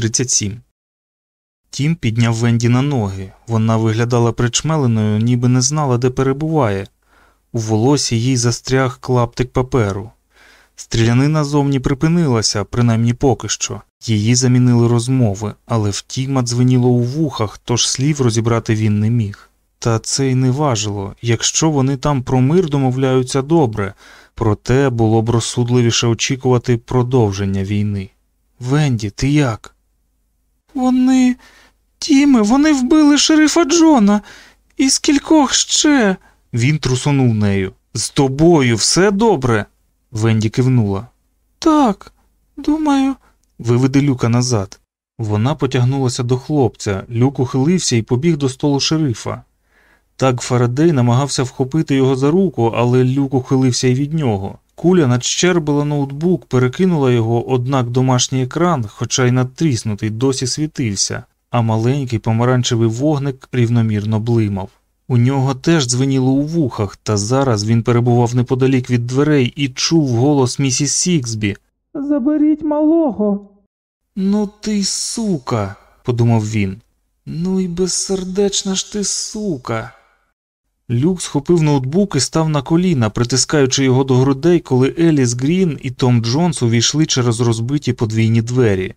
37. Тім підняв Венді на ноги. Вона виглядала причмеленою, ніби не знала, де перебуває. У волосі їй застряг клаптик паперу. Стрілянина зовні припинилася, принаймні поки що. Її замінили розмови, але втіма дзвеніло у вухах, тож слів розібрати він не міг. Та це й не важило. Якщо вони там про мир домовляються добре, проте було б розсудливіше очікувати продовження війни. Венді, ти як? Вони. Тіме, вони вбили шерифа Джона. І скількох ще. Він трусонув нею. З тобою все добре. Венді кивнула. Так, думаю, Виведи люка назад. Вона потягнулася до хлопця, люк ухилився і побіг до столу шерифа. Так Фарадей намагався вхопити його за руку, але люк ухилився й від нього. Куля надщербила ноутбук, перекинула його, однак домашній екран, хоча й надтріснутий, досі світився, а маленький помаранчевий вогник рівномірно блимав. У нього теж дзвеніло у вухах, та зараз він перебував неподалік від дверей і чув голос місіс Сіксбі. заберіть малого. Ну ти сука, подумав він. Ну і безсердечна ж ти сука. Люк схопив ноутбук і став на коліна, притискаючи його до грудей, коли Еліс Грін і Том Джонс увійшли через розбиті подвійні двері.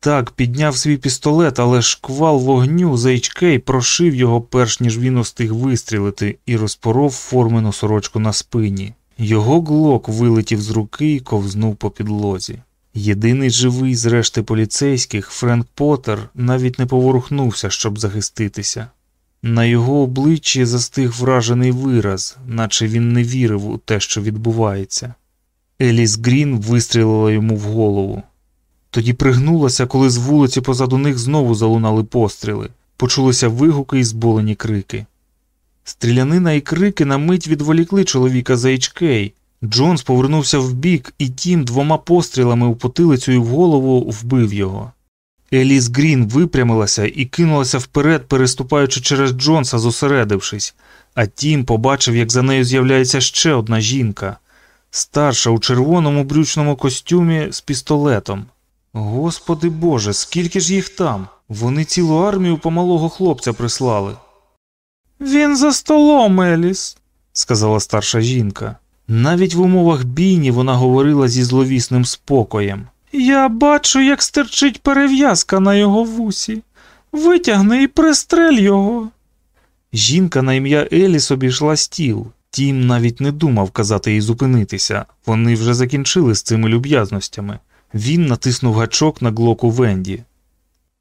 Так, підняв свій пістолет, але шквал вогню за HK прошив його, перш ніж він устиг вистрілити, і розпоров формену сорочку на спині. Його глок вилетів з руки і ковзнув по підлозі. Єдиний живий з решти поліцейських, Френк Поттер, навіть не поворухнувся, щоб захиститися. На його обличчі застиг вражений вираз, наче він не вірив у те, що відбувається. Еліс Грін вистрілила йому в голову. Тоді пригнулася, коли з вулиці позаду них знову залунали постріли, почулися вигуки і зболені крики. Стрілянина і крики на мить відволікли чоловіка за HK. Джонс повернувся вбік, і тім двома пострілами у потилицю і в голову вбив його. Еліс Грін випрямилася і кинулася вперед, переступаючи через Джонса, зосередившись, а тім побачив, як за нею з'являється ще одна жінка, старша у червоному брючному костюмі з пістолетом. Господи Боже, скільки ж їх там? Вони цілу армію помалого хлопця прислали. Він за столом, Еліс. сказала старша жінка. Навіть в умовах бійні вона говорила зі зловісним спокоєм. Я бачу, як стерчить перев'язка на його вусі. Витягни і пристрель його. Жінка на ім'я Еліс обійшла стіл. Тім навіть не думав казати їй зупинитися. Вони вже закінчили з цими люб'язностями. Він натиснув гачок на глоку Венді.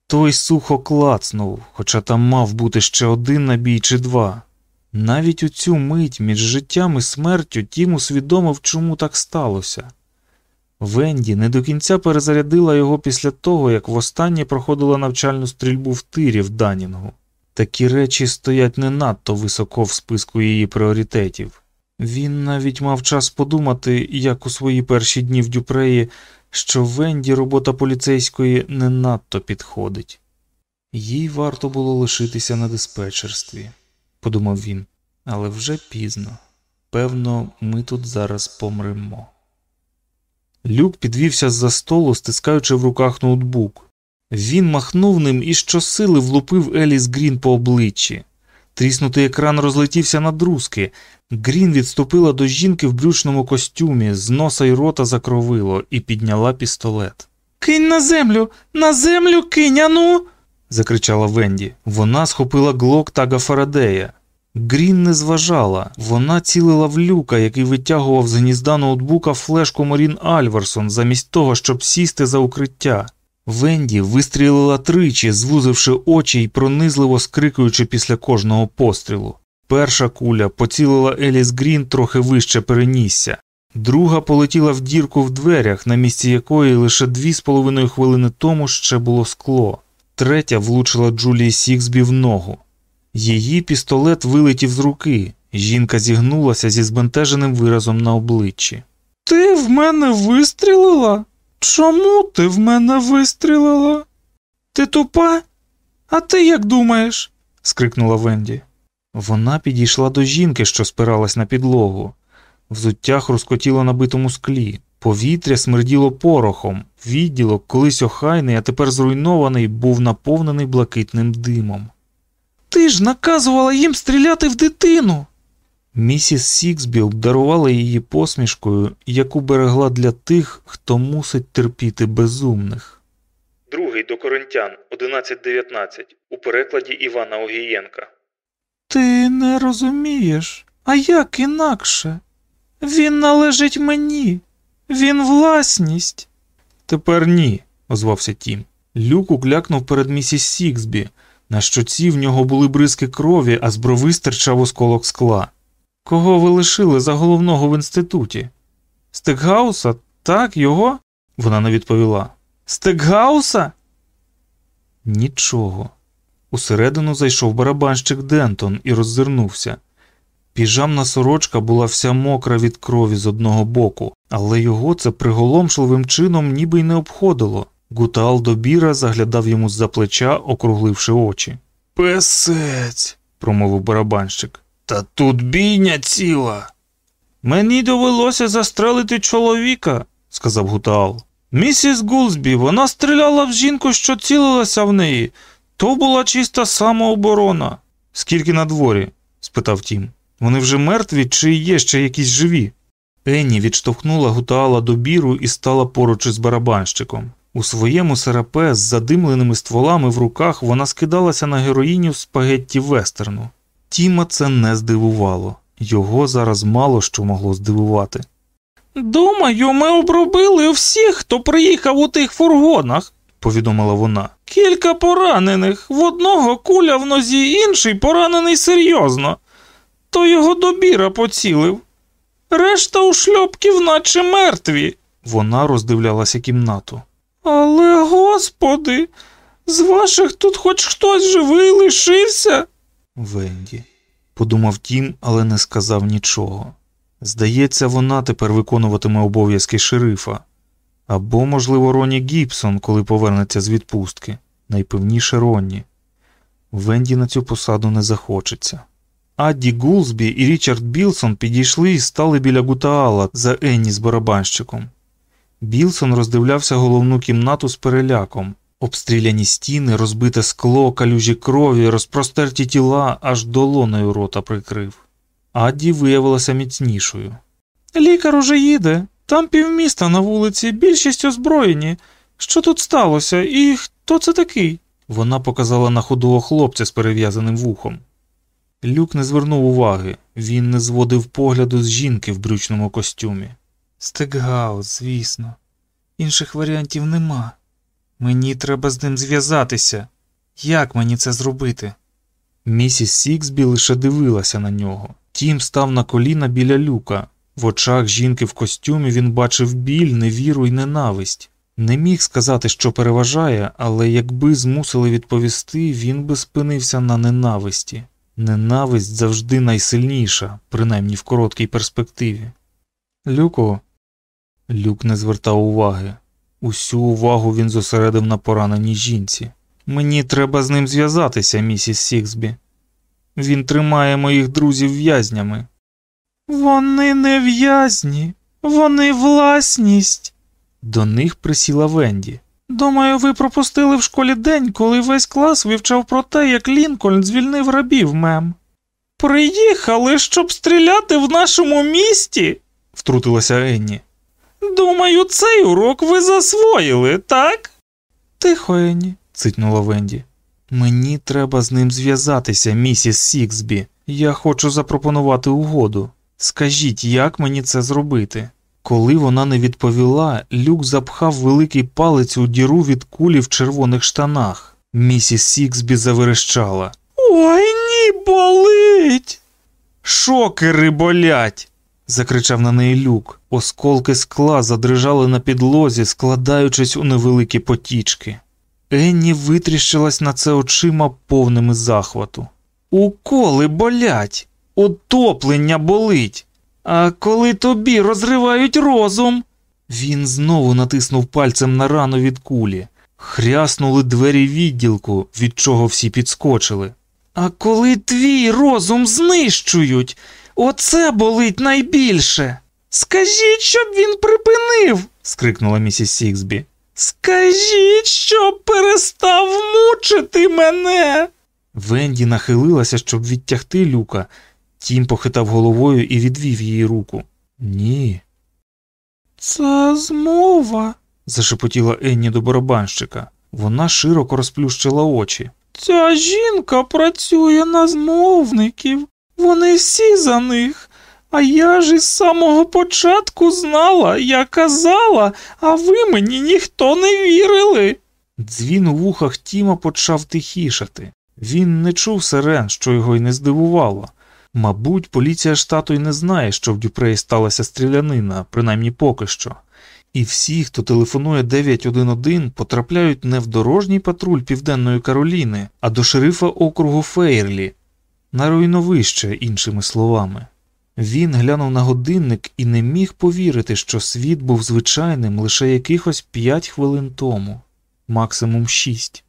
Той сухо клацнув, хоча там мав бути ще один набій чи два. Навіть у цю мить між життям і смертю Тім усвідомив, чому так сталося. Венді не до кінця перезарядила його після того, як востаннє проходила навчальну стрільбу в тирі в Данінгу. Такі речі стоять не надто високо в списку її пріоритетів. Він навіть мав час подумати, як у свої перші дні в Дюпреї, що Венді робота поліцейської не надто підходить. Їй варто було лишитися на диспетчерстві, подумав він, але вже пізно. Певно, ми тут зараз помремо. Люк підвівся з за столу, стискаючи в руках ноутбук. Він махнув ним і щосили влупив Еліс Грін по обличчі. Тріснутий екран розлетівся на друзки. Грін відступила до жінки в брючному костюмі, з носа й рота закровило, і підняла пістолет. Кинь на землю, на землю кинь, ану!» – закричала Венді. Вона схопила глок тага Фарадея. Грін не зважала, вона цілила в люка, який витягував з гнізда ноутбука флешку Морін Альварсон, замість того, щоб сісти за укриття. Венді вистрілила тричі, звузивши очі й пронизливо скрикуючи після кожного пострілу. Перша куля поцілила Еліс Грін трохи вище перенісся, друга полетіла в дірку в дверях, на місці якої лише дві з половиною хвилини тому ще було скло, третя влучила Джулії Сіксбі в ногу. Її пістолет вилетів з руки. Жінка зігнулася зі збентеженим виразом на обличчі. Ти в мене вистрілила? Чому ти в мене вистрілила? Ти тупа? А ти як думаєш? скрикнула Венді. Вона підійшла до жінки, що спиралась на підлогу. Взуття хрускотіло на битому склі. Повітря смерділо порохом. Відділок, колись охайний, а тепер зруйнований, був наповнений блакитним димом. Ти ж наказувала їм стріляти в дитину. Місіс Сіксбі обдарувала її посмішкою, яку берегла для тих, хто мусить терпіти безумних. Другий до Коринтян 11.19 у перекладі Івана Огієнка. Ти не розумієш, а як інакше? Він належить мені, він власність. Тепер ні, озвався Тім. Люк уклякнув перед місіс Сіксбі. На щоці в нього були бризки крові, а з брови стирчав осколок скла. Кого ви лишили за головного в інституті? Стекгауса? Так, його? Вона не відповіла. Стекгауса? Нічого. Усередину зайшов барабанщик Дентон і роззирнувся. Піжамна сорочка була вся мокра від крові з одного боку, але його це приголомшливим чином ніби й не обходило. Гутаал Добіра заглядав йому з за плеча, округливши очі. Песець, промовив барабанщик. Та тут бійня ціла. Мені довелося застрелити чоловіка, сказав Гутаал. Місіс Гулсбі, вона стріляла в жінку, що цілилася в неї. То була чиста самооборона. Скільки на дворі? спитав Тім. Вони вже мертві чи є ще якісь живі? Енні відштовхнула Гутаала до біру і стала поруч із барабанщиком. У своєму серапе з задимленими стволами в руках вона скидалася на героїню спагетті вестерну. Тіма це не здивувало, його зараз мало що могло здивувати. Думаю, ми обробили всіх, хто приїхав у тих фургонах, повідомила вона. Кілька поранених, в одного куля в нозі, інший поранений серйозно. То його добіра поцілив. Решта у шльопків наче мертві. Вона роздивлялася кімнату. Але, господи, з ваших тут хоч хтось живий лишився? Венді, подумав Тім, але не сказав нічого. Здається, вона тепер виконуватиме обов'язки шерифа. Або, можливо, Роні Гібсон, коли повернеться з відпустки, найпевніше Ронні. Венді на цю посаду не захочеться. Адді Гулсбі і Річард Білсон підійшли і стали біля Гутаала за Енні з барабанщиком. Білсон роздивлявся головну кімнату з переляком, обстріляні стіни, розбите скло, калюжі крові, розпростерті тіла, аж долоною рота прикрив. Адді виявилася міцнішою. Лікар уже їде, там півміста на вулиці, більшість озброєні. Що тут сталося і хто це такий? Вона показала на худого хлопця з перев'язаним вухом. Люк не звернув уваги, він не зводив погляду з жінки в брючному костюмі. Стекгаус, звісно, інших варіантів нема. Мені треба з ним зв'язатися. Як мені це зробити? Місіс Сіксбі лише дивилася на нього. Тім став на коліна біля люка. В очах жінки в костюмі він бачив біль, невіру й ненависть. Не міг сказати, що переважає, але якби змусили відповісти, він би спинився на ненависті. Ненависть завжди найсильніша, принаймні в короткій перспективі. Люко. Люк не звертав уваги. Усю увагу він зосередив на пораненій жінці. Мені треба з ним зв'язатися, місіс Сіксбі. Він тримає моїх друзів в'язнями. Вони не в'язні, вони власність. До них присіла Венді. Думаю, ви пропустили в школі день, коли весь клас вивчав про те, як Лінкольн звільнив рабів, мем. Приїхали, щоб стріляти в нашому місті, втрутилася Енні. Думаю, цей урок ви засвоїли, так? Тихо, Енні, цитнула Венді. Мені треба з ним зв'язатися, місіс Сіксбі. Я хочу запропонувати угоду. Скажіть, як мені це зробити? Коли вона не відповіла, люк запхав великий палець у діру від кулі в червоних штанах. Місіс Сіксбі заверещала. Ой ні, болить. Шокери болять. Закричав на неї люк. Осколки скла задрижали на підлозі, складаючись у невеликі потічки. Енні витріщилась на це очима повними захвату. Уколи болять, отоплення болить. А коли тобі розривають розум. Він знову натиснув пальцем на рану від кулі. Хряснули двері відділку, від чого всі підскочили. А коли твій розум знищують, оце болить найбільше. Скажіть, щоб він припинив. скрикнула місіс Сіксбі. Скажіть, щоб перестав мучити мене. Венді нахилилася, щоб відтягти люка. Тім похитав головою і відвів її руку. Ні, Це змова. зашепотіла Енні до барабанщика. Вона широко розплющила очі. Ця жінка працює на змовників. Вони всі за них. А я ж із самого початку знала, я казала, а ви мені ніхто не вірили. Дзвін у вухах Тіма почав тихішати. Він не чув сирен, що його й не здивувало. Мабуть, поліція штату й не знає, що в Дюпреї сталася стрілянина, принаймні поки що. І всі, хто телефонує 911, потрапляють не в дорожній патруль Південної Кароліни, а до шерифа округу Фейрлі, на руйновище, іншими словами. Він глянув на годинник і не міг повірити, що світ був звичайним лише якихось п'ять хвилин тому, максимум шість.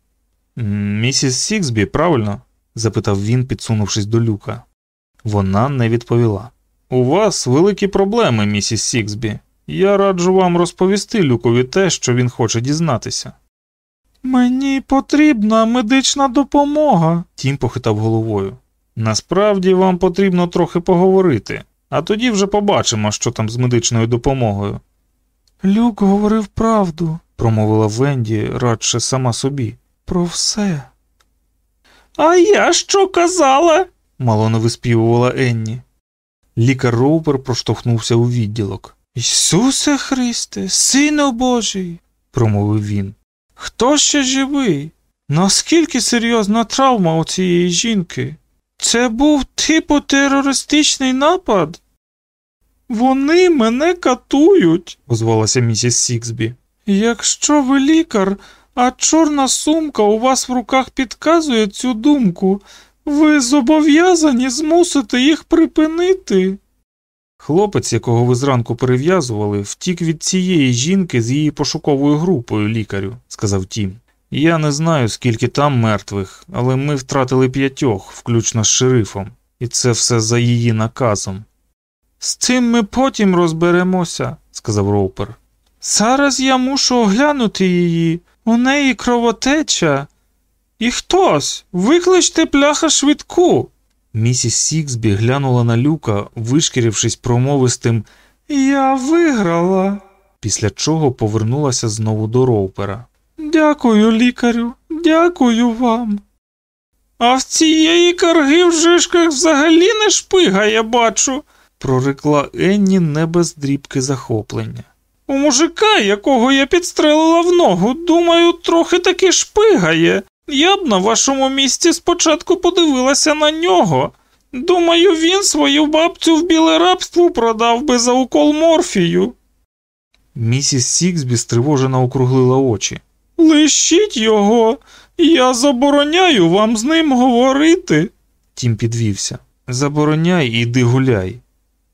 Місіс Сіксбі, правильно? запитав він, підсунувшись до люка. Вона не відповіла. У вас великі проблеми, місіс Сіксбі. Я раджу вам розповісти люкові те, що він хоче дізнатися. Мені потрібна медична допомога. Тім похитав головою. Насправді вам потрібно трохи поговорити, а тоді вже побачимо, що там з медичною допомогою, Люк говорив правду промовила Венді радше сама собі. про все. А я що казала? мало не виспівувала Енні. Лікар Роупер проштовхнувся у відділок, Ісусе Христе, Сину Божий, промовив він. хто ще живий? Наскільки серйозна травма у цієї жінки? Це був типу терористичний напад? Вони мене катують. озвалася місіс Сіксбі. Якщо ви лікар, а чорна сумка у вас в руках підказує цю думку, ви зобов'язані змусити їх припинити. Хлопець, якого ви зранку перев'язували, втік від цієї жінки з її пошуковою групою лікарю, сказав Тім. Я не знаю, скільки там мертвих, але ми втратили п'ятьох, включно з шерифом, і це все за її наказом, З цим ми потім розберемося, сказав Роупер. Зараз я мушу оглянути її. У неї кровотеча. І хтось, викличте пляха швидку. Місіс Сіксбі глянула на люка, вишкірившись промовистим Я виграла. після чого повернулася знову до Роупера. Дякую, лікарю, дякую вам. А в цієї карги в жишках взагалі не шпига, я бачу. Прорекла Енні не без дрібки захоплення. У мужика, якого я підстрелила в ногу, думаю, трохи таки шпигає. Я б на вашому місці спочатку подивилася на нього. Думаю, він свою бабцю в біле рабство продав би за укол морфію. Місіс Сіксбі стривожено округлила очі. Лишіть його, я забороняю вам з ним говорити. Тім підвівся. Забороняй і йди гуляй.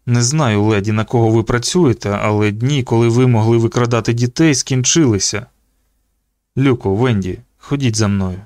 Не знаю, леді, на кого ви працюєте, але дні, коли ви могли викрадати дітей, скінчилися. Люко, Венді, ходіть за мною.